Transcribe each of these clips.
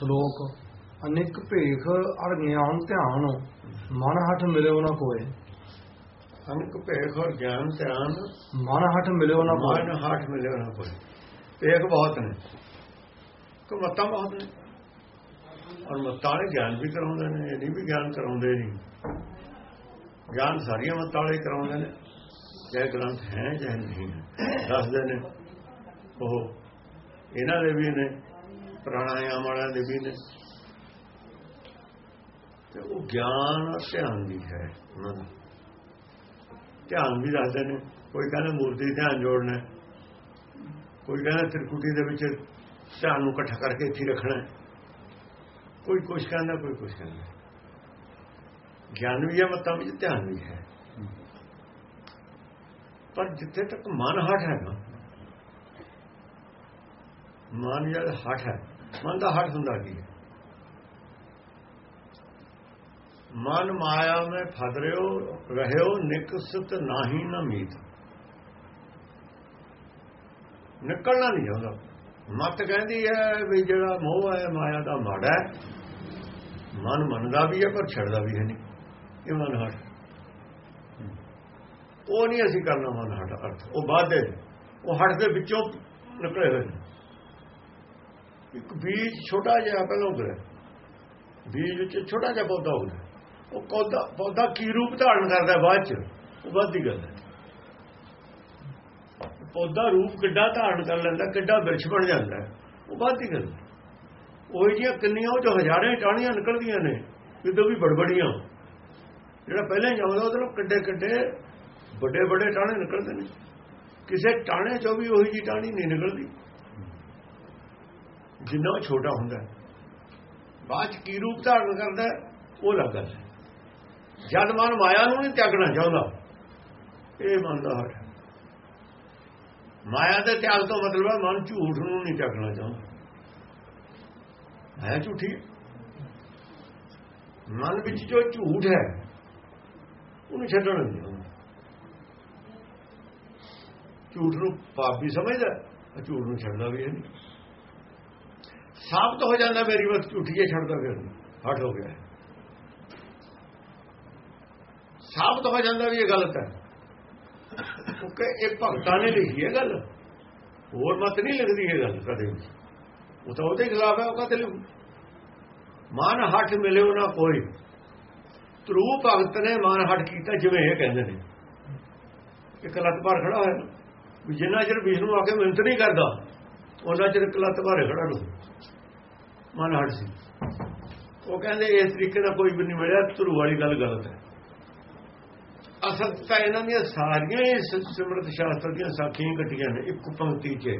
ਸ਼ਲੋਕ ਅਨੇਕ ਭੇਖ ਅਰ ਗਿਆਨ ਧਿਆਨ ਮਨ ਹਠ ਮਿਲਿਓ ਨਾ ਕੋਏ। ਅਨਕ ਭੇਖ ਔਰ ਗਿਆਨ ਧਿਆਨ ਮਨ ਹਠ ਮਿਲਿਓ ਨਾ ਕੋਏ। ਮਨ ਹਾਟ ਮਿਲਿਆ ਨਾ ਕੋਈ ਭੇਖ ਬਹੁਤ ਨੇ। ਕੋ ਮਤਾਂ ਬਹੁਤ ਨੇ। ਔਰ ਮਤਾਂ ਵਾਲੇ ਗਿਆਨ ਵੀ ਕਰਾਉਂਦੇ ਨੇ ਇਹ ਨਹੀਂ ਵੀ ਗਿਆਨ ਕਰਾਉਂਦੇ ਨਹੀਂ। ਗਿਆਨ ਸਾਰੀਆਂ ਮਤਾਂ ਵਾਲੇ ਕਰਾਉਂਦੇ ਨੇ। ਚਾਹੇ ਗ੍ਰੰਥ ਹੈ ਚਾਹੇ ਨਹੀਂ ਦੱਸਦੇ ਨੇ। ਉਹ ਇਹਨਾਂ ਦੇ ਵੀ ਨੇ। ਪ੍ਰਾਣਾਯਾਮ ਵਾਲਿਆਂ ਦੇ ਵੀ ਨੇ। ਤੇ ਉਹ ਗਿਆਨ ਔਰ ਧਿਆਨ ਵੀ ਹੈ ਉਹਨਾਂ ਦਾ। ਧਿਆਨ ਵੀ ਦੱਸਦੇ ਨੇ। ਕੋਈ ਕਹਿੰਦਾ ਮੂਰਤੀ ਧਿਆਨ ਜੋੜਨਾ ਕੋਈ ਕਹਿੰਦਾ ਤ੍ਰਿਕੁਟੀ ਦੇ ਵਿੱਚ ਧਿਆਨ ਨੂੰ ਇਕੱਠਾ ਕਰਕੇ ਇੱਥੇ ਰੱਖਣਾ ਕੋਈ ਕੁਛ ਕਹਿੰਦਾ, ਕੋਈ ਕੁਛ ਕਹਿੰਦਾ ਗਿਆਨ ਵੀ ਹੈ, ਮਤਾਂ ਵਿੱਚ ਧਿਆਨ ਵੀ ਹੈ। ਪਰ ਜਿੱਥੇ ਤੱਕ ਮਨ ਹਟ ਹੈ ਨਾ ਮਨ ਜਦ ਹਟ ਹੈ। ਮਨ ਦਾ ਹਟ ਹੁੰਦਾ ਕੀ ਹੈ? ਮਨ ਮਾਇਆ ਮੈਂ ਫਸ ਰਿਓ, ਰਹਿਓ, ਨਿਕਸਤ ਨਾਹੀ ਨਾ ਮੀਤ। ਨਿਕਲਣਾ ਨਹੀਂ ਚਾਹੁੰਦਾ। ਮਤ ਕਹਿੰਦੀ ਹੈ ਵੀ ਜਿਹੜਾ ਮੋਹ ਹੈ, ਮਾਇਆ ਦਾ ਮਾੜਾ ਹੈ, ਮਨ ਮੰਨਦਾ ਵੀ ਹੈ, ਪਰ ਛੱਡਦਾ ਵੀ ਹੈ ਨਹੀਂ। ਇਹ ਮਨ ਹਟ। ਉਹ ਨਹੀਂ ਅਸੀਂ ਕਰਨਾ ਮਨ ਹਟ, ਅਰਥ। ਉਹ ਬਾਦੇ ਉਹ ਹਟ ਦੇ ਵਿੱਚੋਂ ਨਿਕਲੇ ਹੋਏ ਨੇ। ਇੱਕ ਬੀਜ ਛੋਟਾ ਜਿਹਾ ਪਹਿਲਾਂ ਉਗਰਿਆ ਬੀਜ ਵਿੱਚ ਛੋਟਾ ਜਿਹਾ ਪੌਦਾ ਉਗਰਿਆ ਉਹ ਪੌਦਾ ਪੌਦਾ ਕੀ ਰੂਪ ਧਾਰਨ ਕਰਦਾ ਬਾਅਦ ਚ? ਉਹ ਬਾਅਦ ਦੀ ਗੱਲ ਹੈ। ਪੌਦਾ ਰੂਪ ਕਿੱਡਾ ਧਾਰਨ ਕਰ ਲੈਂਦਾ, ਕਿੱਡਾ ਬਿਰਛ ਬਣ ਜਾਂਦਾ ਉਹ ਬਾਅਦ ਦੀ ਗੱਲ ਉਹ ਜਿਹੜੀਆਂ ਕਿੰਨੀਆਂ, ਉਹ ਜੋ ਹਜ਼ਾਰਾਂ ਟਾਹਣੀਆਂ ਨਿਕਲਦੀਆਂ ਨੇ ਜਦੋਂ ਵੀ ਬੜਬੜੀਆਂ। ਜਿਹੜਾ ਪਹਿਲਾਂ ਜਾਂਦਾ ਉਹਦੇ ਨਾਲ ਕਿੱਡੇ ਕਿੱਡੇ ਵੱਡੇ ਵੱਡੇ ਟਾਹਣੇ ਨਿਕਲਦੇ ਨੇ। ਕਿਸੇ ਟਾਹਣੇ ਚੋਂ ਵੀ ਉਹੀ ਜੀ ਟਾਹਣੀ ਨਹੀਂ ਨਿਕਲਦੀ। ਜਿੰਨਾ ਉਹ ਛੋਟਾ ਹੁੰਦਾ ਬਾਅਦ ਚ ਕੀ ਰੂਪ ਧਾਰਨ ਕਰਦਾ ਹੈ, ਉਹ ਲੱਗਾ ਹੈ। ਜਦ ਮਨ ਮਾਇਆ ਨੂੰ ਨਹੀਂ ਤਿਆਗਣਾ ਚਾਹੁੰਦਾ ਇਹ ਮਨ ਦਾ ਹਟ ਹੈ। ਮਾਇਆ ਦੇ ਤਿਆਗ ਤੋਂ ਮਤਲਬ ਹੈ ਮਨ ਝੂਠ ਨੂੰ ਨਹੀਂ ਤਿਆਗਣਾ ਚਾਹੁੰਦਾ। ਹੈ ਝੂਠੀ ਮਨ ਵਿੱਚ ਜੋ ਝੂਠ ਹੈ ਉਹਨੂੰ ਛੱਡਣਾ ਨਹੀਂ ਚਾਹੁੰਦਾ। ਝੂਠ ਨੂੰ ਪਾਪ ਵੀ ਸਮਝਦਾ ਝੂਠ ਨੂੰ ਛੱਡਣਾ ਵੀ ਹੈ ਨਹੀਂ। ਸਾਬਤ ਹੋ ਜਾਂਦਾ ਮੇਰੀ ਵਕਤ ਝੂਠੀਏ ਛੱਡਦਾ ਫਿਰ। ਨਹੀਂ ਹਟ ਹੋ ਗਿਆ। ਸਾਬਤ ਹੋ ਜਾਂਦਾ ਵੀ ਇਹ ਗਲਤ ਹੈ। ਕਿਉਂਕਿ ਇਹ ਭਗਤਾਂ ਨੇ ਲਿਖੀ ਹੈ ਗੱਲ। ਹੋਰ ਮਤ ਨਹੀਂ ਲਿਖਦੀ ਇਹ ਗੱਲ ਕਦੇ ਵੀ ਉਹ ਤਾਂ ਉਹਦੇ ਖਿਲਾਫ ਹੈ, ਉਹ ਕਦੇ ਲਿਖੂ ਮਨ ਹੱਠ ਮਿਲਿਓ ਨਾ ਕੋਈ। ਤਰੂ ਭਗਤ ਨੇ ਮਨ ਹੱਠ ਕੀਤਾ ਜਿਵੇਂ ਇਹ ਕਹਿੰਦੇ ਨੇ। ਇੱਕ ਲੱਤ ਭਾਰ ਖੜਾ ਹੋਇਆ। ਵੀ ਜਿੰਨਾ ਚਿਰ ਵਿਸ਼ਨੂੰ ਆ ਕੇ ਮਿਹਨਤ ਨਹੀਂ ਕਰਦਾ, ਉਹਨਾਂ ਚਿਰ ਇੱਕ ਲੱਤ ਭਾਰੇ ਖੜਾ ਨੂੰ ਮਨ ਹੱਠ ਸੀ ਉਹ ਕਹਿੰਦੇ ਇਸ ਤਰੀਕੇ ਦਾ ਕੋਈ ਵੀ ਨਹੀਂ ਮਿਲਿਆ, ਧਰੂ ਵਾਲੀ ਗੱਲ ਗਲਤ ਹੈ। ਅਸਲ ਤਾਂ ਇਹਨਾਂ ਦੀਆਂ ਸਾਰੀਆਂ ਹੀ ਸਿਮਰਤ ਸ਼ਾਸਤਰ ਦੀਆਂ ਸਾਖੀਆਂ ਕੱਟੀਆਂ ਨੇ, ਇੱਕ ਪੰਕਤੀ 'ਚ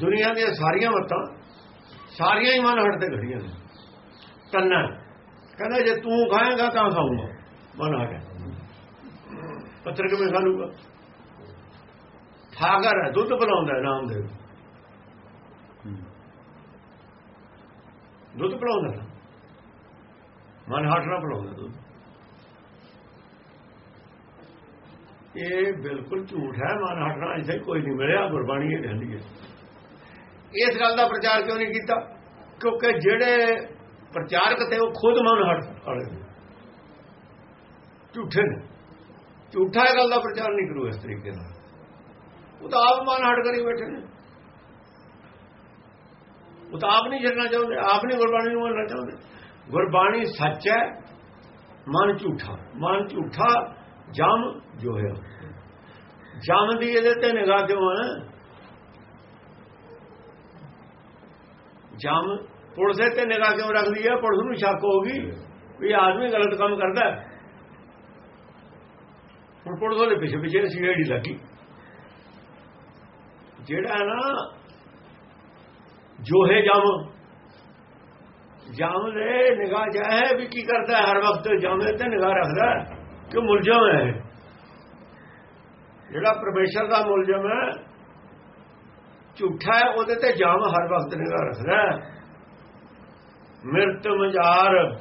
ਦੁਨੀਆ ਦੀਆਂ ਸਾਰੀਆਂ ਮਤਾਂ, ਸਾਰੀਆਂ ਹੀ ਮਨ ਹਟ ਤੇ ਖੜੀਆਂ ਨੇ। ਤੰਨਾ ਕਹਿੰਦਾ ਜੇ ਤੂੰ ਖਾਏਗਾ ਤਾਂ ਖਾਊਂਗਾ। ਮਨ ਹਟ ਪੱਤਰ ਕਿਵੇਂ ਖਾ ਲੂਗਾ ਠਾਗਰ ਹੈ, ਦੁੱਧ ਬਣਾਉਂਦਾ ਹੈ ਨਾਮਦੇਵ ਦੁੱਧ ਪਿਲਾਉਂਦਾ ਮਨ ਹਟ ਨਾ ਪਿਲਾਉਂਦਾ ਦੁੱਧ। ਇਹ ਬਿਲਕੁਲ ਝੂਠ ਹੈ, ਮਨ ਹਟਣਾ ਇਸੇ ਕੋਈ ਨਹੀਂ ਮਿਲਿਆ, ਗੁਰਬਾਣੀ ਇਹ ਕਹਿੰਦੀ ਹੈ। ਇਸ ਗੱਲ ਦਾ ਪ੍ਰਚਾਰ ਕਿਉਂ ਨਹੀਂ ਕੀਤਾ? ਕਿਉਂਕਿ ਜਿਹੜੇ ਪ੍ਰਚਾਰਕ ਤੇ ਉਹ ਖੁਦ ਮਨ ਹਟ ਵਾਲੇ ਝੂਠੇ ਨੇ। ਝੂਠਾ ਇਹ ਗੱਲ ਦਾ ਪ੍ਰਚਾਰ ਨਹੀਂ ਕਰੂ ਇਸ ਤਰੀਕੇ ਨਾਲ। ਉਹ ਤਾਂ ਆਪ ਮਨ ਹਟ ਕਰੀ ਬੈਠੇ ਨੇ। ਉਹ ਤਾਂ ਆਪ ਨਹੀਂ ਛੱਡਣਾ ਚਾਹੁੰਦੇ, ਆਪ ਨਹੀਂ ਗੁਰਬਾਣੀ ਨੂੰ ਮੰਨਣਾ ਚਾਹੁੰਦੇ। ਗੁਰਬਾਣੀ ਸੱਚ ਹੈ, ਮਨ ਝੂਠਾ ਮਨ ਝੂਠਾ, ਜਮ ਜੋ ਹੈ ਜਮ ਦੀ ਇਹਦੇ ਤੇ ਨਿਗਾਹ ਕਿਉਂ ਹੈ ਜਮ ਪੁਲਿਸ ਤੇ ਨਿਗਾਹ ਕਿਉਂ ਰੱਖਦੀ ਹੈ ਪੁਲਿਸ ਨੂੰ ਸ਼ੱਕ ਹੋਗੀ ਵੀ ਆਦਮੀ ਗਲਤ ਕੰਮ ਕਰਦਾ ਹੈ। ਹੁਣ ਪੁਲਿਸ ਉਹਦੇ ਪਿੱਛੇ ਪਿੱਛੇ ਸੀਆਈਡੀ ਲੱਗੀ। ਜਿਹੜਾ ਨਾ ਜੋਹੇ ਹੈ ਜਮ। ਜਮ ਦੇ ਨਿਗਾਹ ਜਾਏ ਵੀ ਕੀ ਕਰਦਾ ਹਰ ਵਕਤ ਜਮ ਤੇ ਨਿਗਾਹ ਰੱਖਦਾ ਕਿ ਮੁਲਜ਼ਮ ਹੈ। ਜਿਹੜਾ ਪਰਮੇਸ਼ਰ ਦਾ ਮੁਲਜ਼ਮ ਹੈ, ਝੂਠਾ ਹੈ, ਉਹਦੇ ਤੇ ਜਾਮ ਹਰ ਵਕਤ ਨਿਗਾਹ ਰੱਖਦਾ ਮਿਰਤ ਮਜਾਰ,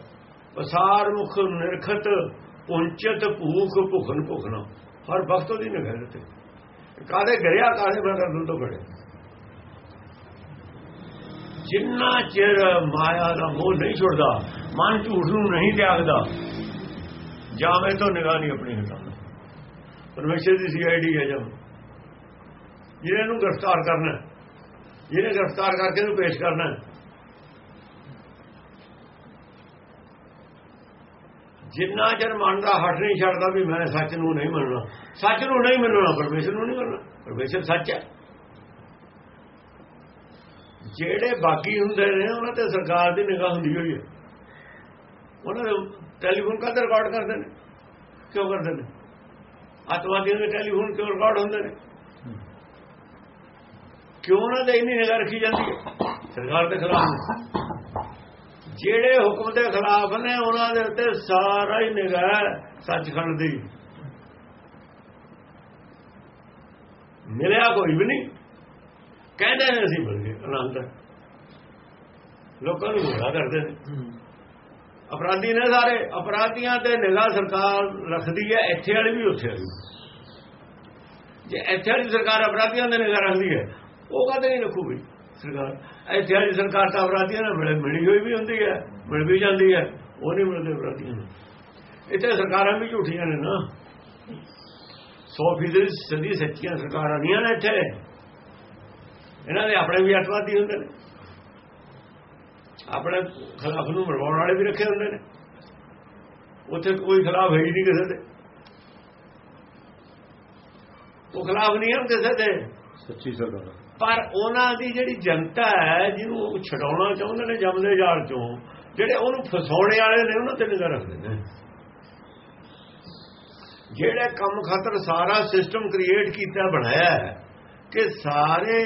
ਪਸਾਰ ਮੁਖ ਨਿਰਖਤ, ਪੁੰਚਤ ਭੂਖ ਭੁਖਨ ਭੁਖਣਾ ਹਰ ਵਕਤ ਉਹਦੀ ਨਿਗਾਹ ਤੇ ਕਾਦੇ ਗਰਿਆ ਕਾਦੇ ਮੈਂ ਕਰ ਤੋਂ ਬੜੇ ਜਿੰਨਾ ਚਿਰ ਮਾਇਆ ਦਾ ਮੋਹ ਨਹੀਂ ਛੁੱਟਦਾ ਮਨ ਝੂਠ ਨੂੰ ਨਹੀਂ ਤਿਆਗਦਾ, ਜਾਵੇਂ ਤੋਂ ਨਿਗਾਹ ਨਹੀਂ ਆਪਣੀ ਹਟਾਉਂਦਾ ਪਰਮੇਸ਼ਰ ਦੀ ਸੀਆਈਡੀ ਹੈ ਜਦ ਜਿਹਨੇ ਨੂੰ ਗ੍ਰਿਫਤਾਰ ਕਰਨਾ, ਜਿਹਨੇ ਗ੍ਰਿਫਤਾਰ ਕਰਕੇ ਇਹਨੂੰ ਪੇਸ਼ ਕਰਨਾ। ਜਿੰਨਾ ਚਿਰ ਮਨ ਦਾ ਹੱਟ ਨਹੀਂ ਛੱਡਦਾ ਵੀ ਮੈਂ ਸੱਚ ਨੂੰ ਨਹੀਂ ਮੰਨਣਾ, ਸੱਚ ਨੂੰ ਨਹੀਂ ਮੰਨਣਾ, ਪਰਮੇਸ਼ਰ ਨੂੰ ਨਹੀਂ ਮੰਨਣਾ। ਪਰਮੇਸ਼ਰ ਸੱਚ ਹੈ। ਜਿਹੜੇ ਬਾਕੀ ਹੁੰਦੇ ਨੇ, ਉਹਨਾਂ ਤੇ ਸਰਕਾਰ ਦੀ ਨਿਗਾਹ ਹੁੰਦੀ ਹੋਈ ਹੈ। ਉਹਨਾਂ ਦੇ ਟੈਲੀਫੋਨ ਕਾਹਦੇ ਰਿਕਾਰਡ ਕਰਦੇ ਨੇ? ਕਿਉਂ ਕਰਦੇ ਨੇ? ਆਤਵਾਦੀਆਂ ਦੇ ਟੈਲੀਫੋਨ ਕਿਉਂ ਰਿਕਾਰਡ ਹੁੰਦੇ ਨੇ? ਕਿਉਂ ਉਹਨਾਂ ਦੇ ਇੰਨੀ ਨਿਗਾਹ ਰੱਖੀ ਜਾਂਦੀ ਹੈ? ਸਰਕਾਰ ਦੇ ਖਿਲਾਫ ਜਿਹੜੇ ਹੁਕਮ ਦੇ ਖਿਲਾਫ ਨੇ, ਉਹਨਾਂ ਦੇ ਉੱਤੇ ਸਾਰਾ ਹੀ ਨਿਗਾਹ ਸੱਚਖੰਡ ਦੀ। ਮਿਲਿਆ ਕੋਈ ਵੀ ਨਹੀਂ। ਕਹਿੰਦੇ ਨੇ ਅਸੀਂ ਮਿਲ ਗਏ ਆਨੰਦ। ਲੋਕਾਂ ਨੂੰ ਗੁੰਮਰਾਹ ਕਰਦੇ ਨੇ ਅਪਰਾਧੀ ਨੇ ਸਾਰੇ ਅਪਰਾਧੀਆਂ ਤੇ ਨਿਗਾਹ ਸਰਕਾਰ ਰੱਖਦੀ ਹੈ ਇੱਥੇ ਵਾਲੀ ਵੀ ਉੱਥੇ ਵਾਲੀ। ਜੇ ਇੱਥੇ ਵਾਲੀ ਸਰਕਾਰ ਅਪਰਾਧੀਆਂ ਦੇ ਨਿਗਾਹ ਰੱਖਦੀ ਹੈ ਉਹ ਕਦੇ ਨਹੀਂ ਰੱਖੂਗੀ ਸਰਕਾਰ? ਇੱਥੇ ਵਾਲੀ ਸਰਕਾਰ ਤਾਂ ਅਪਰਾਧੀਆਂ ਨਾਲ ਮਿਲ- ਮਿਲੀ ਹੋਈ ਵੀ ਹੁੰਦੀ ਹੈ ਮਿਲ ਵੀ ਜਾਂਦੀ ਹੈ ਉਹ ਨਹੀਂ ਮਿਲਦੇ ਅਪਰਾਧੀਆਂ ਨੂੰ ਇੱਥੇ ਸਰਕਾਰਾਂ ਵੀ ਝੂਠੀਆਂ ਨੇ ਨਾ। 100% ਸਦੀ ਸੱਚੀਆਂ ਸਰਕਾਰਾਂ ਨਹੀਂ ਨੇ ਇੱਥੇ। ਇਹਨਾਂ ਦੇ ਆਪਣੇ ਵੀ ਅਤਵਾਦੀ ਹੁੰਦੇ ਨੇ। ਆਪਣੇ ਖਿਲਾਫ ਨੂੰ ਮਰਵਾਉਣ ਵਾਲੇ ਵੀ ਰੱਖੇ ਹੁੰਦੇ ਨੇ। ਉੱਥੇ ਕੋਈ ਖਿਲਾਫ ਹੈ ਹੀ ਨਹੀਂ ਕਿਸੇ ਦੇ। ਉਹ ਖਿਲਾਫ ਨਹੀਂ ਹਨ ਕਿਸੇ ਦੇ। ਸੱਚੀ ਸਰਕਾਰ ਪਰ ਉਹਨਾਂ ਦੀ ਜਿਹੜੀ ਜਨਤਾ ਹੈ ਜਿਹਨੂੰ ਉਹ ਛਡਾਉਣਾ ਚਾਹੁੰਦੇ ਨੇ ਜਮਦੇ ਜਾਲ ਚੋਂ ਜਿਹੜੇ ਉਹਨੂੰ ਫਸਾਉਣੇ ਵਾਲੇ ਨੇ ਉਹਨਾਂ ਤੇ ਨਿਗਾਹ ਰੱਖਦੇ ਨੇ। ਜਿਹੜੇ ਕੰਮ ਖਾਤਰ ਸਾਰਾ ਸਿਸਟਮ ਕ੍ਰੀਏਟ ਕੀਤਾ ਬਣਾਇਆ ਹੈ ਕਿ ਸਾਰੇ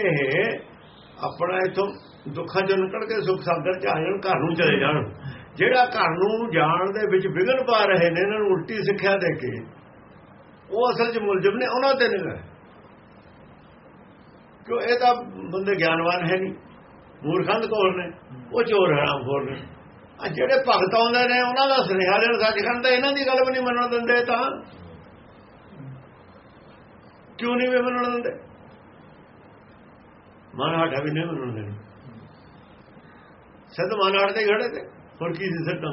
ਆਪਣਾ ਇਥੋਂ ਦੁੱਖਾਂ ਚੋਂ ਨਿਕਲ ਕੇ ਸੁੱਖ ਸਾਗਰ ਚ ਆ ਜਾਣ, ਘਰ ਨੂੰ ਚਲੇ ਜਾਣ। ਜਿਹੜਾ ਘਰ ਨੂੰ ਜਾਣ ਦੇ ਵਿੱਚ ਵਿਗਨ ਪਾ ਰਹੇ ਨੇ, ਇਹਨਾਂ ਨੂੰ ਉਲਟੀ ਸਿੱਖਿਆ ਦੇ ਕੇ, ਉਹ ਅਸਲ 'ਚ ਮੁਲਜ਼ਮ ਨੇ, ਉਹਨਾਂ ਤੇ ਨਿਗਾਹ ਹੈ। ਕਿਉਂ? ਇਹ ਤਾਂ ਬੰਦੇ ਗਿਆਨਵਾਨ ਹੈ ਨਹੀਂ। ਮੂਰਖੰਦ ਕੋਲ ਨੇ? ਉਹ ਚੋਰ ਹਰਾਮਖੋਰ ਨੇ। ਆ ਜਿਹੜੇ ਭਗਤ ਆਉਂਦੇ ਨੇ, ਉਹਨਾਂ ਦਾ ਸੁਨੇਹਾ ਦੇਣ ਸੱਚਖੰਡ ਤਾਂ ਇਹਨਾਂ ਦੀ ਗੱਲ ਵੀ ਨਹੀਂ ਮੰਨਣ ਦਿੰਦੇ ਤਾਂ। ਕਿਉਂ ਨਹੀਂ ਵੀ ਮੰਨਣ ਦਿੰਦੇ? ਮਨ ਮਨਹਾਟਾ ਵੀ ਨਹੀਂ ਮੰਨਣ ਦੇਣੀ। ਸਿੱਧ ਮਨ ਦੇ ਖੜੇ ਤੇ, ਹੋਰ ਕੀ ਸੀ ਸੱਟਾਂ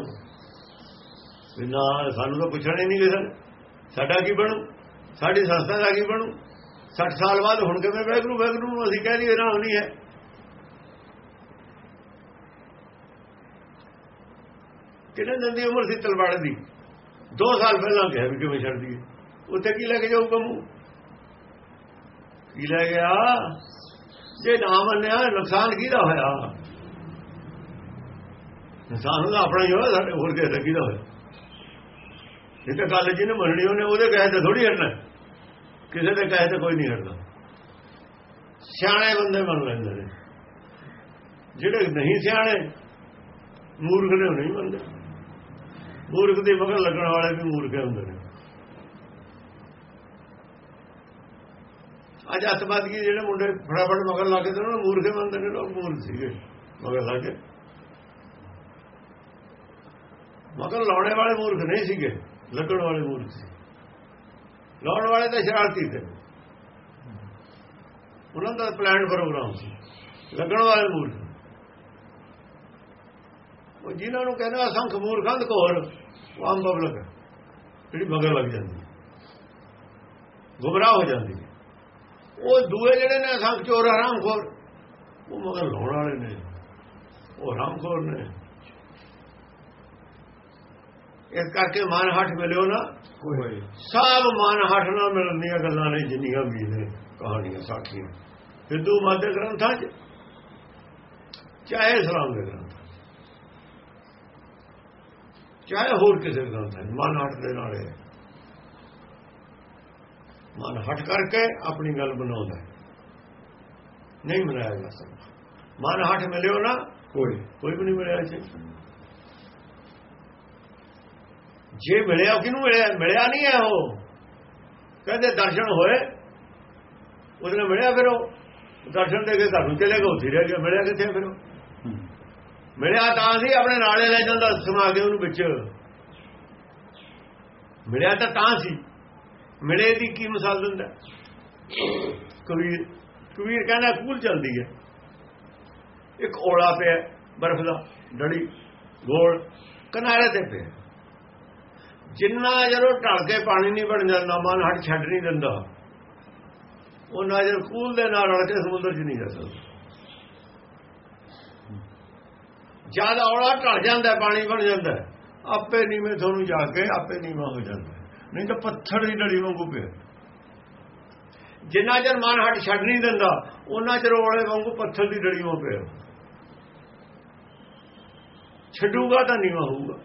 ਵੀ ਸਾਨੂੰ ਤਾਂ ਪੁੱਛਣਾ ਨਹੀਂ ਕਿਸੇ ਸਾਡਾ ਕੀ ਬਣੂ? ਸਾਡੀ ਸੰਸਥਾ ਦਾ ਕੀ ਬਣੂ? 60 ਸਾਲ ਬਾਅਦ ਹੁਣ ਕਿਵੇਂ ਵੈਗਰੂ ਵੈਗਰੂ ਅਸੀਂ ਕਹਿ ਲਈਏ ਨਾ ਹੋਣੀ ਹੈ। ਕਿੰਨੇ ਦਿਨ ਦੀ ਉਮਰ ਸੀ ਤਲਵਾੜ ਦੀ? 2 ਸਾਲ ਪਹਿਲਾਂ ਕਿਹਾ ਵੀ ਕਿਵੇਂ ਛੱਡ ਦਈਏ ਉੱਥੇ ਕੀ ਲੈ ਕੇ ਜਾਊਗਾ ਮੂੰਹ? ਕੀ ਲੈ ਗਿਆ? ਜੇ ਨਾ ਮੰਨਿਆ, ਨੁਕਸਾਨ ਕਿਹਦਾ ਹੋਇਆ? ਨੁਕਸਾਨ ਉਹਦਾ ਆਪਣਾ ਹੀ ਹੋਇਆ ਸਾਡੇ ਹੋਰ ਕਿਸੇ ਦਾ ਕਿਹਦਾ ਹੋਇਆ? ਇਹ ਤਾਂ ਗੱਲ ਜਿਹਨੇ ਮੰਨਣੀ, ਉਹਨੇ ਉਹਦੇ ਕਹੇ ਤੇ ਥੋੜੀ ਹਟਣਾ। ਕਿਸੇ ਦੇ ਕਹੇ ਤੇ ਕੋਈ ਨਹੀਂ ਹਟਦਾ। ਸਿਆਣੇ ਬੰਦੇ ਮੰਨ ਲੈਂਦੇ ਨੇ। ਜਿਹੜੇ ਨਹੀਂ ਸਿਆਣੇ, ਮੂਰਖ ਨੇ ਉਹ ਨਹੀਂ ਮੰਨਦੇ। ਮੂਰਖ ਦੇ ਮਗਰ ਲੱਗਣ ਵਾਲੇ ਵੀ ਮੂਰਖ ਹੁੰਦੇ ਨੇ। ਅੱਜ ਅਤਵਾਦੀ ਜਿਹੜੇ ਮੁੰਡੇ ਫਟਾਫਟ ਮਗਰ ਲੱਗ ਗਏ ਤੇ ਉਹਨਾਂ ਨੂੰ ਮੂਰਖੇ ਮੰਨਦੇ ਨੇ, ਲੋਕ ਮੂਰਖ ਸੀਗੇ, ਮਗਰ ਲਾ ਕੇ। ਮਗਰ ਲਾਉਣੇ ਵਾਲੇ ਮੂਰਖ ਨਹੀਂ ਸੀਗੇ, ਲੱਗਣ ਵਾਲੇ ਮੂਰਖ ਸੀ। ਲਾਉਣ ਵਾਲੇ ਤਾਂ ਸ਼ਰਾਰਤੀ ਤੇ ਉਹਨਾਂ ਦਾ ਪਲਾਨ ਪ੍ਰੋਗਰਾਮ ਸੀ, ਲੱਗਣ ਵਾਲੇ ਮੂਰਖ। ਉਹ ਜਿਨ੍ਹਾਂ ਨੂੰ ਕਹਿੰਦਾ ਅਸੰਖ ਮੂਰਖੰਦ ਕੋਰ ਉਹ ਆਮ ਪਬਲਿਕ ਜਿਹੜੀ ਮਗਰ ਲੱਗ ਜਾਂਦੀ ਗੁੰਮਰਾਹ ਹੋ ਜਾਂਦੀ ਉਹ ਦੂਏ ਜਿਹੜੇ ਨੇ ਅਸੰਖ ਚੋਰ ਹਰਾਮਖੋਰ ਉਹ ਮਗਰ ਲਾਉਣ ਵਾਲੇ ਨੇ। ਉਹ ਹਰਾਮਖੋਰ ਨੇ। ਇਸ ਕਰਕੇ ਮਨ ਹੱਠ ਮਿਲਿਓ ਨਾ। ਕੋਈ ਸਭ ਮਨ ਹੱਠ ਨਾਲ ਮਿਲਣੀਆਂ ਗੱਲਾਂ ਨੇ ਜਿੰਨੀਆਂ ਵੀ ਨੇ ਕਹਾਣੀਆਂ ਸਾਖੀਆਂ। ਹਿੰਦੂ ਮਤ ਦੇ ਗ੍ਰੰਥਾਂ 'ਚ ਚਾਹੇ ਇਸਲਾਮ ਦੇ ਗ੍ਰੰਥ ਚਾਹੇ ਹੋਰ ਕਿਸੇ ਗ੍ਰੰਥ ਮਨ ਹੱਟ ਦੇ ਨਾਲ ਹੈ ਮਨ ਹਟ ਕਰਕੇ ਆਪਣੀ ਗੱਲ ਬਣਾਉਂਦਾ। ਨਹੀਂ ਮਨਾਇਆ ਜਾ ਸਕਦਾ ਮਨ ਹੱਟ ਮਿਲਿਓ ਨਾ ਕੋਈ ਕੋਈ ਵੀ ਨਹੀਂ ਮਿਲਿਆ ਇੱਥੇ ਜੇ ਮਿਲਿਆ ਕਿਹਨੂੰ ਮਿਲਿਆ? ਮਿਲਿਆ ਨਹੀਂ ਹੈ ਉਹ। ਕਹਿੰਦੇ ਦਰਸ਼ਨ ਹੋਏ ਉਹਨੇ ਮਿਲਿਆ ਫਿਰ ਉਹ। ਦਰਸ਼ਨ ਦੇ ਕੇ ਘਰ ਨੂੰ ਚਲੇ ਗਿਆ ਉੱਥੇ ਰਹਿ ਗਿਆ ਮਿਲਿਆ ਕਿੱਥੇ ਫਿਰ। ਮਿਲਿਆ ਤਾਂ ਸੀ ਆਪਣੇ ਨਾਲੇ ਲੈ ਜਾਂਦਾ ਸਮਾ ਕੇ ਉਹਨੂੰ ਵਿੱਚ। ਮਿਲਿਆ ਤਾਂ ਤਾਂ ਸੀ। ਮਿਲੇ ਦੀ ਕੀ ਮਿਸਾਲ ਦਿੰਦਾ? ਕਬੀਰ ਕਬੀਰ ਕਹਿੰਦਾ ਕੂਲ ਚੱਲਦੀ ਹੈ। ਇੱਕ ਔਲਾ ਪਿਆ, ਬਰਫ਼ ਦਾ ਡੜੀ ਗੋਲ, ਕਿਨਾਰੇ ਤੇ ਪਿਆ। ਜਿੰਨਾ ਜਦੋਂ ਢਲ ਕੇ ਪਾਣੀ ਨਹੀਂ ਬਣ ਜਾਂਦਾ, ਮਨ ਹਟ ਛੱਡ ਨਹੀਂ ਦਿੰਦਾ ਉਹ ਨਾਜ਼ਰ ਕੂਲ ਦੇ ਨਾਲ ਰਲ ਕੇ ਸਮੁੰਦਰ 'ਚ ਨਹੀਂ ਜਾ ਸਕਦਾ। ਜ਼ਿਆਦਾ ਔਲਾ ਢਲ ਜਾਂਦਾ, ਪਾਣੀ ਬਣ ਜਾਂਦਾ, ਆਪੇ ਨੀਵੇਂ ਤੁਹਾਨੂੰ ਜਾ ਕੇ, ਆਪੇ ਨੀਵਾਂ ਹੋ ਜਾਂਦਾ। ਨਹੀਂ ਤਾਂ ਪੱਥਰ ਦੀ ਡਲੀ ਵਾਂਗੂ ਪਿਆ। ਜਿੰਨਾ ਚਿਰ ਮਨ ਹਟ ਛੱਡ ਨਹੀਂ ਦਿੰਦਾ ਉਹਨਾਂ ਚਿਰ ਔਲੇ ਵਾਂਗੂ ਪੱਥਰ ਦੀ ਡਲੀ ਵਾਂਗੂ ਪਿਆ। ਛੱਡੂਗਾ ਤਾਂ ਨੀਵਾਂ ਹੋਊਗਾ।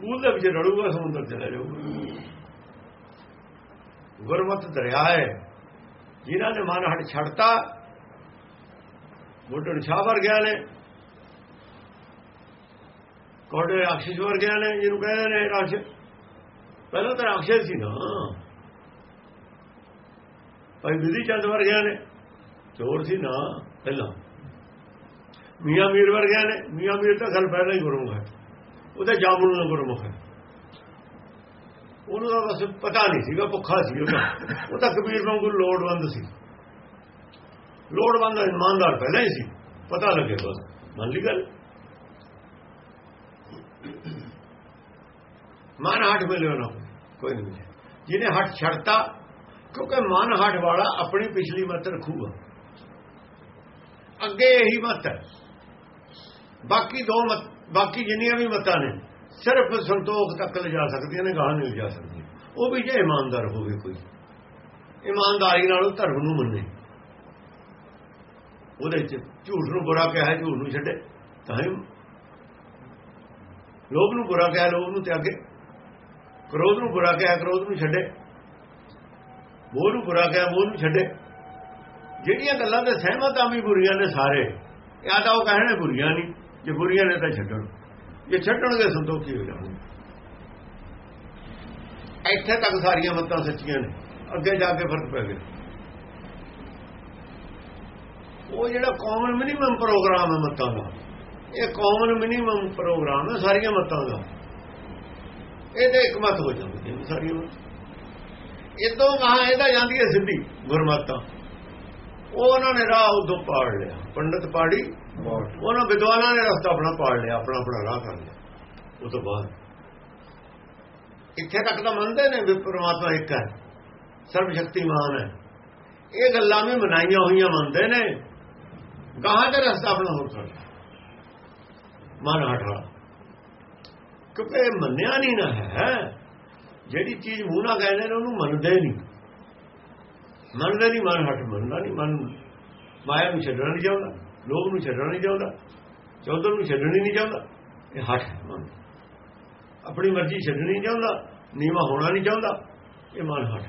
ਕੂਲ ਦੇ ਵਿੱਚ ਰੜੂਗਾ, ਸਮੁੰਦਰ ਚਲਾ ਜਾਊਗਾ। ਗੁਰਮਤ ਦਰਿਆ ਹੈ। ਜਿਨ੍ਹਾਂ ਨੇ ਮਨ ਹਟ ਛੱਡਤਾ ਮੋਟਣ ਛਾ ਵਰ ਗਿਆ ਨੇ। ਕੋਡੇ ਰਾਖਸ਼ ਵਰ ਗਿਆ ਨੇ, ਜਿਹਨੂੰ ਕਹਿੰਦੇ ਨੇ ਰਾਸ਼ ਪਹਿਲਾਂ ਤਾਂ ਰਾਖਸ਼ ਸੀ ਨਾ, ਭਾਈ ਵਿਧੀ ਚੰਦ ਵਰਗਿਆ ਨੇ, ਚੋਰ ਸੀ ਨਾ ਪਹਿਲਾਂ। ਮੀਆਂ ਮੀਰ ਵਰਗਿਆਂ ਨੇ, ਮੀਆਂ ਮੀਰ ਤਾਂ ਗੱਲ ਪਹਿਲਾਂ ਹੀ ਗੁਰਮੁਖ ਹੈ। ਉਹਦਾ ਜਾਮੂ ਨੂੰ ਗੁਰਮੁਖ ਹੈ। ਉਹਨੂੰ ਤਾਂ ਬਸ ਪਤਾ ਨਹੀਂ ਸੀਗਾ, ਭੁੱਖਾ ਸੀ ਉਹਦਾ ਉਹ ਤਾਂ ਕਬੀਰ ਵਾਂਗੂ ਲੋੜਵੰਦ ਸੀ। ਲੋੜਵੰਦ ਇਮਾਨਦਾਰ ਪਹਿਲਾਂ ਹੀ ਸੀ। ਪਤਾ ਲੱਗੇ ਬਸ। ਮੰਨ ਲਈ ਗੱਲ? ਮਨ ਹਟ ਮਿਲਿਓ ਨਾ। ਕੋਈ ਨਹੀਂ ਮਿਲਿਆ। ਜਿਹਨੇ ਹਟ ਛੱਡਤਾ, ਕਿਉਂਕਿ ਮਨ ਹਟ ਵਾਲਾ ਆਪਣੀ ਪਿਛਲੀ ਮਤ ਰੱਖੂਗਾ ਅੱਗੇ ਇਹੀ ਮਤ ਹੈ। ਬਾਕੀ ਦੋ ਮਤ, ਬਾਕੀ ਜਿੰਨੀਆਂ ਵੀ ਮਤਾਂ ਨੇ, ਸਿਰਫ ਸੰਤੋਖ ਤੱਕ ਲਿਜਾ ਸਕਦੀਆਂ ਨੇ, ਗਾਹ ਨਹੀਂ ਲਿਜਾ ਸਕਦੀਆਂ। ਉਹ ਵੀ ਜੇ ਇਮਾਨਦਾਰ ਹੋਵੇ ਕੋਈ। ਇਮਾਨਦਾਰੀ ਨਾਲ ਉਹ ਧਰਮ ਨੂੰ ਮੰਨੇ। ਉਹਦੇ ਚ ਝੂਠ ਨੂੰ ਬੁਰਾ ਕਿਹਾ, ਝੂਠ ਨੂੰ ਛੱਡੇ, ਤਾਂ ਹੀ ਲੋਭ ਨੂੰ ਬੁਰਾ ਕਿਹਾ, ਲੋਭ ਨੂੰ ਤਿਆਗੇ ਕ੍ਰੋਧ ਨੂੰ ਬੁਰਾ ਕਿਹਾ, ਕ੍ਰੋਧ ਨੂੰ ਛੱਡੇ। ਮੋਹ ਨੂੰ ਬੁਰਾ ਕਿਹਾ, ਮੋਹ ਨੂੰ ਛੱਡੇ। ਜਿਹੜੀਆਂ ਗੱਲਾਂ ਤੇ ਸਹਿਮਤ ਆ ਵੀ ਬੁਰੀਆਂ ਨੇ ਸਾਰੇ, ਇਹ ਤਾਂ ਉਹ ਕਹਿਣੇ ਬੁਰੀਆਂ ਨਹੀਂ, ਜੇ ਬੁਰੀਆਂ ਨੇ ਤਾਂ ਛੱਡਣ। ਜੇ ਛੱਡਣਗੇ ਸੰਤੋਖੀ ਹੋ ਜਾਣਗੇ। ਇੱਥੇ ਤੱਕ ਸਾਰੀਆਂ ਮੱਤਾਂ ਸੱਚੀਆਂ ਨੇ, ਅੱਗੇ ਜਾ ਕੇ ਫ਼ਰਕ ਪੈ ਗਿਆ। ਉਹ ਜਿਹੜਾ ਕਾਮਨ ਮਿਨੀਮਮ ਪ੍ਰੋਗਰਾਮ ਹੈ ਮੱਤਾਂ ਦਾ, ਇਹ ਕਾਮਨ ਮਿਨੀਮਮ ਪ੍ਰੋਗਰਾਮ ਹੈ ਸਾਰੀਆਂ ਮੱਤਾਂ ਦਾ। ਇਹਦੇ ਇੱਕ ਮਤ ਹੋ ਜਾਂਦੀ ਹੈ ਸਾਰੀਆਂ ਮੱਤਾਂ ਇਦੋਂ ਕਹਾ ਇਹਦਾ ਜਾਂਦੀ ਹੈ ਸਿੱਧੀ ਗੁਰਮਤਾਂ। ਉਹ ਉਹਨਾਂ ਨੇ ਰਾਹ ਉਦੋਂ ਪਾੜ ਲਿਆ। ਪੰਡਤ ਪਾੜੀ। ਉਹਨਾਂ ਵਿਦਵਾਨਾਂ ਨੇ ਰਸਤਾ ਆਪਣਾ ਪਾੜ ਲਿਆ, ਆਪਣਾ ਆਪਣਾ ਰਾਹ ਕਰ ਲਿਆ। ਉਹ ਤੋਂ ਬਾਅਦ ਇੱਥੇ ਤੱਕ ਤਾਂ ਮੰਨਦੇ ਨੇ ਵੀ ਪ੍ਰਮਾਤਮਾ ਇੱਕ ਹੈ। ਸਰਵ ਸ਼ਕਤੀਮਾਨ ਹੈ। ਇਹ ਗੱਲਾਂ ਵੀ ਮਨਾਈਆਂ ਹੋਈਆਂ ਮੰਨਦੇ ਨੇ। ਗਾਹਾਂ ਦਾ ਰਸਤਾ ਆਪਣਾ ਹੋਰ ਕਰ ਮਨ ਹਟਾ। ਕਿਉਂਕਿ ਇਹ ਮੰਨਿਆ ਨਹੀਂ ਨਾ ਹੈ। ਜਿਹੜੀ ਚੀਜ਼ ਮੂੰਹ ਨਾਲ ਕਹਿੰਦੇ ਨੇ ਉਹਨੂੰ ਮੰਨਦੇ ਨਹੀਂ। ਮੰਨਦੇ ਨਹੀਂ ਮਨ ਹਟ ਮੰਨਦਾ ਨਹੀਂ ਮਨ ਮਾਇਆ ਨੂੰ ਛੱਡਣਾ ਨਹੀਂ ਚਾਹੁੰਦਾ ਲੋਭ ਨੂੰ ਛੱਡਣਾ ਨਹੀਂ ਚਾਹੁੰਦਾ ਚੌਧਰ ਨੂੰ ਛੱਡਣੀ ਨਹੀਂ ਚਾਹੁੰਦਾ ਇਹ ਹਟ ਆਪਣੀ ਮਰਜ਼ੀ ਛੱਡਣੀ ਨਹੀਂ ਚਾਹੁੰਦਾ ਨੀਵਾ ਹੋਣਾ ਨਹੀਂ ਚਾਹੁੰਦਾ ਇਹ ਮਨ ਹਟ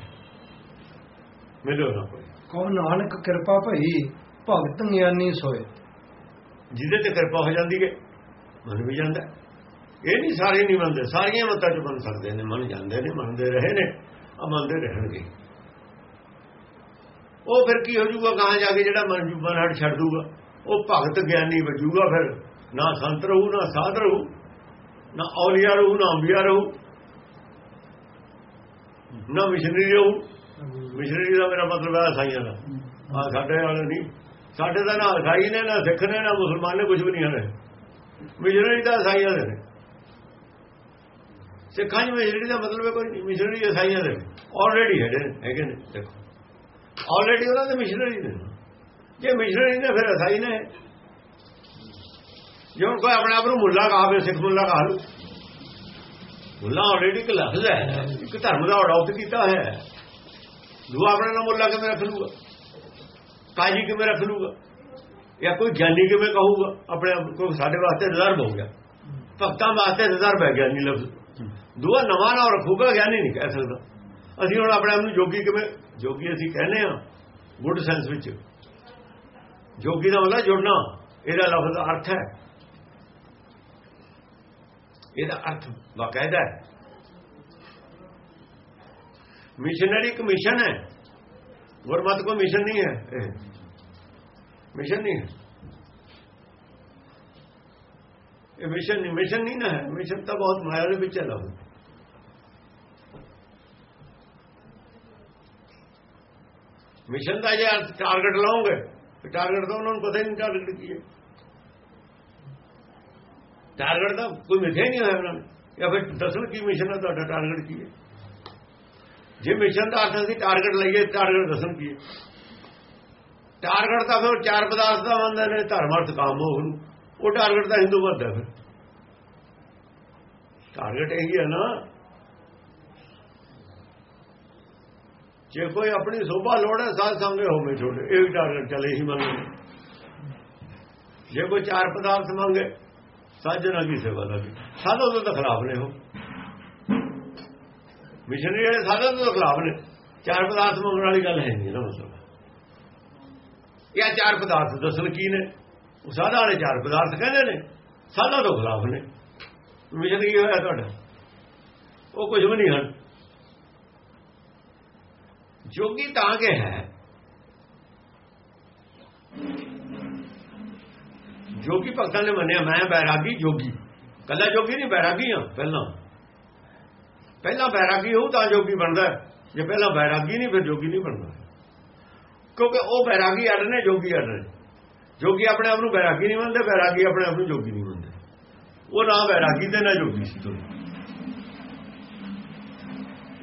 ਮਿਲੋ ਨਾ ਕੋਈ। ਕਹੋ ਨਾਨਕ ਕਿਰਪਾ ਭਈ ਭਗਤ ਗਿਆਨੀ ਸੋਏ। ਜਿਹਦੇ ਤੇ ਕਿਰਪਾ ਹੋ ਜਾਂਦੀ ਹੈ ਮਨ ਵੀ ਜਾਂਦਾ। ਇਹ ਨਹੀਂ ਸਾਰੇ ਨਹੀਂ ਮੰਨਦੇ, ਸਾਰੀਆਂ ਮਤਾਂ ਚ ਮੰਨ ਸਕਦੇ ਨੇ, ਮੰਨ ਜਾਂਦੇ ਨੇ, ਮੰਨਦੇ ਰਹੇ ਨੇ, ਆ ਮੰਨਦੇ ਰਹਿਣਗੇ। ਉਹ ਫਿਰ ਕੀ ਹੋ ਜਾਊਗਾ ਕਹਾਂ ਜਾ ਕੇ ਜਿਹੜਾ ਮਨ ਜੁਬਾਨ ਹਟ ਛੱਡ ਦੂਗਾ ਉਹ ਭਗਤ ਗਿਆਨੀ ਵਜੂਗਾ ਫਿਰ, ਨਾ ਸੰਤ ਰਹੂ, ਨਾ ਸਾਧ ਰਹੂ, ਨਾ ਔਲੀਆ ਰਹੂ, ਨਾ ਅੰਬੀਆ ਰਹੂ, ਨਾ ਮਿਸ਼ਨਰੀ ਰਹੂ। ਮਿਸ਼ਨਰੀ ਦਾ ਮੇਰਾ ਮਤਲਬ ਹੈ ਸਾਈਆਂ ਦਾ। ਆ ਸਾਡੇ ਵਾਲੇ ਨਹੀਂ, ਸਾਡੇ ਦਾ ਨਾ ਸਾਈ ਨੇ, ਨਾ ਸਿੱਖ ਨੇ, ਨਾ ਮੁਸਲਮਾਨ ਨੇ ਕੁਝ ਵੀ ਨਹੀਂ ਹਲੇ ਮਿਸ਼ਨਰੀ ਦਾ ਸਾਈਆਂ ਦੇ ਨੇ। ਸਿੱਖਾਂ ਦੀ ਮਿਸ਼ਨਰੀ ਦਾ ਮਤਲਬ ਹੈ ਕੋਈ ਨਹੀਂ ਮਿਸ਼ਨਰੀ ਇਸਾਈਆਂ ਦੇ ਆਲਰੇਡੀ ਹੈਗੇ ਨੇ ਦੇਖੋ ਆਲਰੇਡੀ ਉਹਨਾਂ ਦੇ ਮਿਸ਼ਨਰੀ ਨੇ ਜੇ ਮਿਸ਼ਨਰੀ ਨੇ ਫਿਰ ਇਸਾਈ ਨੇ ਜੇ ਹੁਣ ਕੋਈ ਆਪਣੇ ਆਪ ਨੂੰ ਮੁੱਲਾ ਕਹਾਵੇ ਸਿੱਖ ਮੁੱਲਾ ਕਹਾ ਲੂ ਮੁੱਲਾ ਆਲਰੇਡੀ ਇੱਕ ਲਫ਼ਜ਼ ਹੈ ਇੱਕ ਧਰਮ ਦਾ ਅਡਾਪਟ ਕੀਤਾ ਹੈ ਦੂ ਆਪਣੇ ਨਾਲ ਮੁੱਲਾ ਕਿਵੇਂ ਰੱਖ ਲੂਗਾ ਕਾਜੀ ਕਿਵੇਂ ਰੱਖ ਲੂਗਾ ਜਾਂ ਕੋਈ ਗਿਆਨੀ ਕਿਵੇਂ ਕਹੂਗਾ ਆਪਣੇ ਆਪ ਕੋਈ ਸਾਡੇ ਵਾਸਤੇ ਰਿਜ਼ਰਵ ਹੋ ਗਿਆ ਭਗਤਾਂ ਵਾਸਤੇ ਰਿਜ਼ਰਵ ਹੈ ਗਿਆਨੀ ਲਫ਼ਜ਼ ਦੂਆ ਨਵਾਂ ਨਾ ਰੱਖੂਗਾ ਗਿਆਨੀ ਨਹੀਂ ਕਹਿ ਸਕਦਾ। ਅਸੀਂ ਹੁਣ ਆਪਣੇ ਆਪ ਨੂੰ ਜੋਗੀ ਕਿਵੇਂ ਜੋਗੀ ਅਸੀਂ ਕਹਿੰਦੇ ਆ ਗੁੱਡ ਸੈਂਸ ਵਿੱਚ। ਜੋਗੀ ਦਾ ਹੁੰਦਾ ਜੁੜਨਾ, ਇਹਦਾ ਲਫ਼ਜ਼ ਅਰਥ ਹੈ। ਇਹਦਾ ਅਰਥ ਬਕਾਇਦਾ ਹੈ। ਮਿਸ਼ਨਰੀ ਕਮਿਸ਼ਨ ਹੈ। ਗੁਰਮਤ ਕੋ ਮਿਸ਼ਨ ਨਹੀਂ ਹੈ ਮਿਸ਼ਨ ਨਹੀਂ ਹੈ। ਇਹ ਮਿਸ਼ਨ ਨਹੀਂ ਮਿਸ਼ਨ ਨਹੀਂ ਨਾ ਹੈ ਮਿਸ਼ਨ ਤਾਂ ਬਹੁਤ ਮਾਇਆ ਦੇ ਵਿੱਚ ਚਲਾ ਮਿਸ਼ਨ ਦਾ ਜੇ ਟਾਰਗੇਟ ਲਾਉਂਗੇ ਟਾਰਗੇਟ ਤਾਂ ਉਹਨਾਂ ਨੂੰ ਪਤਾ ਹੀ ਨਹੀਂ ਟਾਰਗੇਟ ਕੀ ਹੈ ਟਾਰਗੇਟ ਦਾ ਕੋਈ ਮਿਥਿਆ ਹੀ ਨਹੀਂ ਹੋਇਆ ਉਹਨਾਂ ਨੇ ਜਾਂ ਫਿਰ ਦੱਸਣ ਕੀ ਮਿਸ਼ਨ ਹੈ ਤੁਹਾਡਾ ਟਾਰਗੇਟ ਕੀ ਹੈ ਜੇ ਮਿਸ਼ਨ ਦਾ ਅਰਥ ਅਸੀਂ ਟਾਰਗੇਟ ਲਈਏ ਟਾਰਗੇਟ ਦੱਸਣ ਕੀ ਹੈ ਟਾਰਗੇਟ ਤਾਂ ਫਿਰ ਚਾਰ ਪਦਾਰਥ ਦਾ ਮੰਨਦੇ ਨੇ ਧਰਮ ਅਰਥ ਕਾਮ ਉਹ ਨੂੰ ਉਹ ਟਾਰਗੇਟ ਤਾਂ ਹਿੰਦੂ ਮਤ ਹੈ ਫਿਰ। ਟਾਰਗੇਟ ਇਹੀ ਹੈ ਨਾ। ਜੇ ਕੋਈ ਆਪਣੀ ਸੋਭਾ ਲੋੜ ਹੈ, ਸਾਧ ਸੰਗੇ ਹੋਵੇ ਛੋਟੇ, ਇਹ ਵੀ ਟਾਰਗੇਟ ਚਲੇ ਹੀ। ਮੰਨ ਜੇ ਕੋਈ ਚਾਰ ਪਦਾਰਥ ਮੰਗੇ ਸਾਜਣਾ ਕੀ ਸੇਵਾ ਦਾ ਵੀ। ਸਾਧੋ ਤੋਂ ਤਾਂ ਖਿਲਾਫ ਨੇ ਉਹ। ਮਿਸ਼ਨਰੀ ਵਾਲੇ ਸਾਧੋ ਤੋਂ ਤਾਂ ਖਿਲਾਫ ਨੇ। ਚਾਰ ਪਦਾਰਥ ਮੰਗਣ ਵਾਲੀ ਗੱਲ ਹੈ ਨਹੀਂ ਨਾ ਮਤਲਬ। ਇਹ ਚਾਰ ਪਦਾਰਥ ਦੱਸਣ ਕੀ ਨੇ? ਉਹ ਸਾਧਾ ਵਾਲੇ ਚਾਰ ਪਦਾਰਥ ਕਹਿੰਦੇ ਨੇ ਸਾਧਾ ਤੋਂ ਖਿਲਾਫ ਨੇ। ਮਿਸ਼ਨ ਕੀ ਹੋਇਆ ਤੁਹਾਡਾ? ਉਹ ਕੁਝ ਵੀ ਨਹੀਂ ਹਨ। ਜੋਗੀ ਤਾਂ ਕੇ ਹੈ। ਜੋਗੀ ਭਗਤਾਂ ਨੇ ਮੰਨਿਆ, ਮੈਂ ਬੈਰਾਗੀ ਜੋਗੀ। ਕੱਲਾ ਜੋਗੀ ਨਹੀਂ, ਬੈਰਾਗੀ ਹਾਂ, ਪਹਿਲਾਂ। ਪਹਿਲਾਂ ਬੈਰਾਗੀ ਹੋਊ ਤਾਂ ਜੋਗੀ ਬਣਦਾ ਜੇ ਪਹਿਲਾਂ ਬੈਰਾਗੀ ਨਹੀਂ, ਫਿਰ ਜੋਗੀ ਨਹੀਂ ਬਣਦਾ। ਕਿਉਂਕਿ ਉਹ ਬੈਰਾਗੀ ਅੜ ਨੇ, ਜੋਗੀ ਅੜ ਨੇ। ਜੋਗੀ ਆਪਣੇ ਆਪ ਨੂੰ ਬੈਰਾਗੀ ਨਹੀਂ ਮੰਨਦੇ, ਬੈਰਾਗੀ ਆਪਣੇ ਆਪ ਨੂੰ ਜੋਗੀ ਨਹੀਂ ਮੰਨਦੇ। ਉਹ ਨਾ ਬੈਰਾਗੀ ਤੇ ਨਾ ਜੋਗੀ ਸੀ ਤੋਂ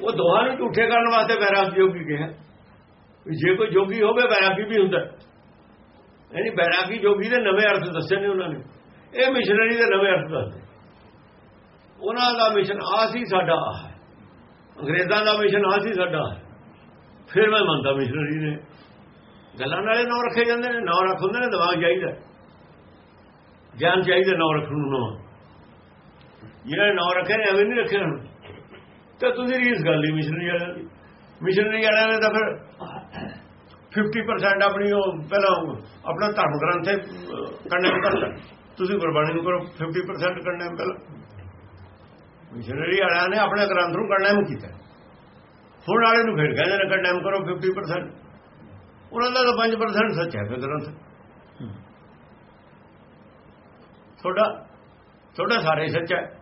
ਉਹ ਦੋਹਾਂ ਨੂੰ ਝੂਠੇ ਕਰਨ ਵਾਸਤੇ ਬੈਰਾਗੀ ਜੋਗੀ ਕਿਹਾ। ਵੀ ਜੇ ਕੋਈ ਜੋਗੀ ਹੋਵੇ, ਬੈਰਾਗੀ ਵੀ ਹੁੰਦਾ। ਯਾਨੀ ਬੈਰਾਗੀ ਜੋਗੀ ਦੇ ਨਵੇਂ ਅਰਥ ਦੱਸੇ ਨੇ ਉਹਨਾਂ ਨੇ। ਇਹ ਮਿਸ਼ਨਰੀ ਦੇ ਨਵੇਂ ਅਰਥ ਦੱਸਦੇ। ਉਹਨਾਂ ਦਾ ਮਿਸ਼ਨ ਆ ਸੀ, ਸਾਡਾ ਆਹ ਹੈ। ਅੰਗਰੇਜ਼ਾਂ ਦਾ ਮਿਸ਼ਨ ਆ ਸੀ, ਸਾਡਾ ਆਹ ਫਿਰ ਮੈਂ ਮੰਨਦਾ ਮਿਸ਼ਨਰੀ ਨੇ। ਗੱਲਾਂ ਨਾਲੇ ਨਾਂ ਰੱਖੇ ਜਾਂਦੇ ਨੇ, ਨਾਂ ਰੱਖ ਹੁੰਦੇ ਨੇ, ਦਿਮਾਗ ਚਾਹੀਦਾ। ਗਿਆਨ ਚਾਹੀਦਾ ਨਾਂ ਰੱਖਣ ਨੂੰ, ਨਾਂ। ਜਿਹੜੇ ਨਾਂ ਰੱਖੇ ਨੇ, ਐਵੇਂ ਨਹੀਂ ਰੱਖੇ ਹਨ ਤਾਂ ਤੁਸੀਂ ਰੀਸ ਗੱਲ ਹੀ ਮਿਸ਼ਨਰੀ ਵਾਲਿਆਂ ਦੀ। ਮਿਸ਼ਨਰੀ ਵਾਲਿਆਂ ਨੇ ਤਾਂ ਫਿਰ 50% ਆਪਣੀ ਉਹ ਪਹਿਲਾਂ ਆਪਣਾ ਧਰਮ ਗ੍ਰੰਥ ਕੰਡੈਮ ਕਰਤਾ ਤੁਸੀਂ ਗੁਰਬਾਣੀ ਨੂੰ ਕਰੋ 50% ਕੰਡੈਮ ਪਹਿਲਾਂ। ਮਿਸ਼ਨਰੀ ਵਾਲਿਆਂ ਨੇ ਆਪਣੇ ਗ੍ਰੰਥ ਨੂੰ ਕੰਡੈਮ ਕੀਤਾ। ਹੁਣ ਵਾਲੇ ਨੂੰ ਫਿਰ ਕਹਿੰਦੇ ਨੇ ਕੰਡੈਮ ਕਰੋ 50% ਉਹਨਾਂ ਦਾ ਤਾਂ 5% ਸੱਚ ਹੈ ਫਿਰ ਗ੍ਰੰਥ। ਤੁਹਾਡਾ ਤੁਹਾਡਾ ਸਾਰੇ ਸੱਚ ਹੈ।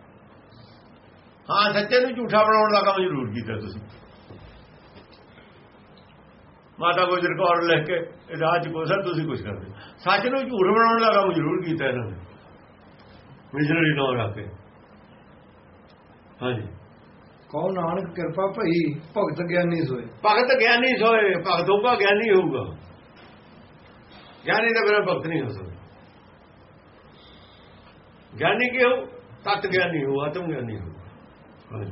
ਹਾਂ ਸੱਚੇ ਨੂੰ ਝੂਠਾ ਬਣਾਉਣ ਦਾ ਕੰਮ ਜ਼ਰੂਰ ਕੀਤਾ ਤੁਸੀਂ। ਮਾਤਾ ਗੁਜਰ ਕੌਰ ਲਿਖ ਕੇ ਰਾਜ ਕੋ ਸਰ ਤੁਸੀਂ ਕੁਝ ਕਰਦੇ। ਸੱਚ ਨੂੰ ਝੂਠ ਬਣਾਉਣ ਦਾ ਕੰਮ ਜ਼ਰੂਰ ਕੀਤਾ ਇਹਨਾਂ ਨੇ। ਮਿਸ਼ਨਰੀ ਨਾਂ ਰੱਖ ਕੇ। ਹਾਂਜੀ। ਕਹੋ, ਨਾਨਕ, ਕਿਰਪਾ ਭਈ, ਭਗਤ ਗਿਆਨੀ ਸੋਏ। ਭਗਤ ਗਿਆਨੀ ਸੋਏ, ਭਗਤ ਹੋਊਗਾ, ਗਿਆਨੀ ਹੋਊਗਾ। ਗਿਆਨੀ ਦਾ ਬਿਨਾਂ ਭਗਤ ਨਹੀਂ ਹੋ ਸਕਦਾ। ਗਿਆਨੀ ਕੀ ਹੋ ਤਤ ਗਿਆਨੀ ਹੋ ਆਤਮ ਗਿਆਨੀ ਹੋ ਹਾਂਜੀ।